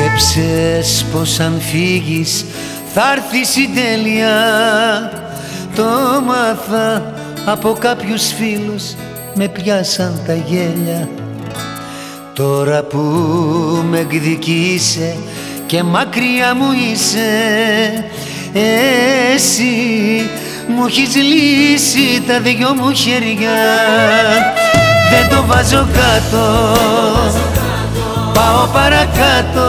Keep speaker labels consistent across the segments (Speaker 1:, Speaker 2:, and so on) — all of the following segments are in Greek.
Speaker 1: Πίστεψες πως αν φύγεις θα έρθει η τέλεια. Το μάθα από κάποιους φίλους με πιάσαν τα γέλια. Τώρα που με εκδικήσε και μακριά μου είσαι Εσύ μου έχεις λύσει τα δυο μου χέρια. Δεν το βάζω κάτω πάω παρακάτω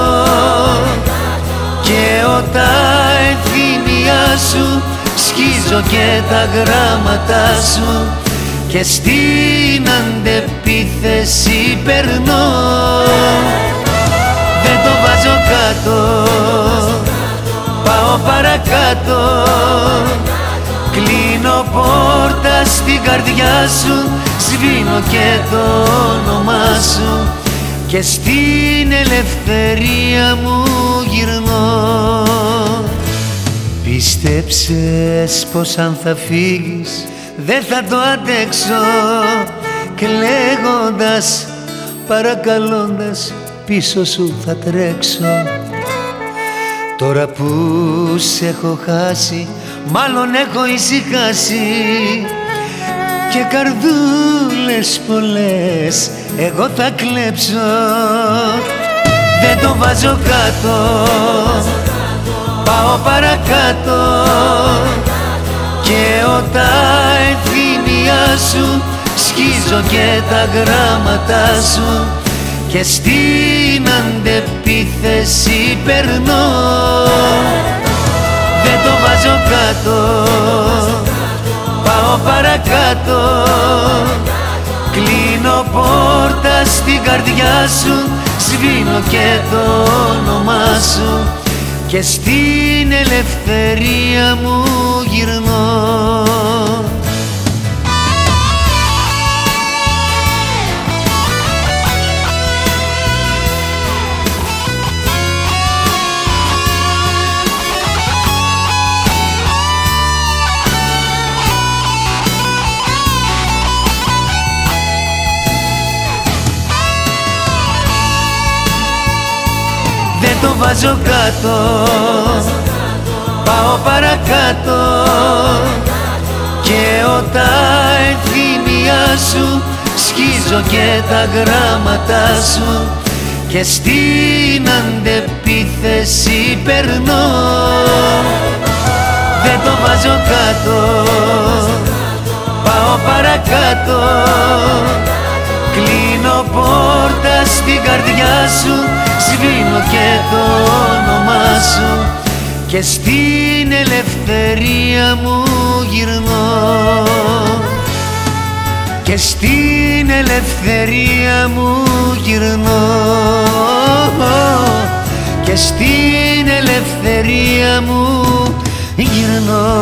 Speaker 1: και όταν ευθύμια σου σκίζω και τα γράμματα σου. Και στην αντεπίθεση περνώ. Δεν το βάζω κάτω. Πάω παρακάτω. Κλείνω πόρτα στην καρδιά σου σβήνω και το όνομά σου και στην ελευθερία μου γυρνώ. Πίστεψες πως αν θα φύγεις δεν θα το αντέξω. Κλαίγοντας, παρακαλώντας πίσω σου θα τρέξω. Τώρα που σε έχω χάσει μάλλον έχω ησυχάσει και καρδούλες πολλές εγώ θα κλέψω. Δεν το βάζω κάτω πάω παρακάτω. Και όταν ευθύμια σου σκίζω και τα γράμματα σου. Και στην αντεπίθεση περνώ. Δεν το βάζω κάτω. πάω παρακάτω. Κλείνω πόρτα στην καρδιά σου Σβήνω και το όνομά σου. Και στην ελευθερία μου δεν το βάζω κάτω. Πάω παρακάτω. Και όταν ευθύμια σου σκίζω και τα γράμματα σου. Και στην αντεπίθεση περνώ. Δεν το βάζω κάτω. Πάω παρακάτω. Κλείνω πόρτα στην καρδιά σου σβήνω και το όνομά σου και στην ελευθερία μου γυρνώ. Και στην ελευθερία μου γυρνώ. Και στην ελευθερία μου γυρνώ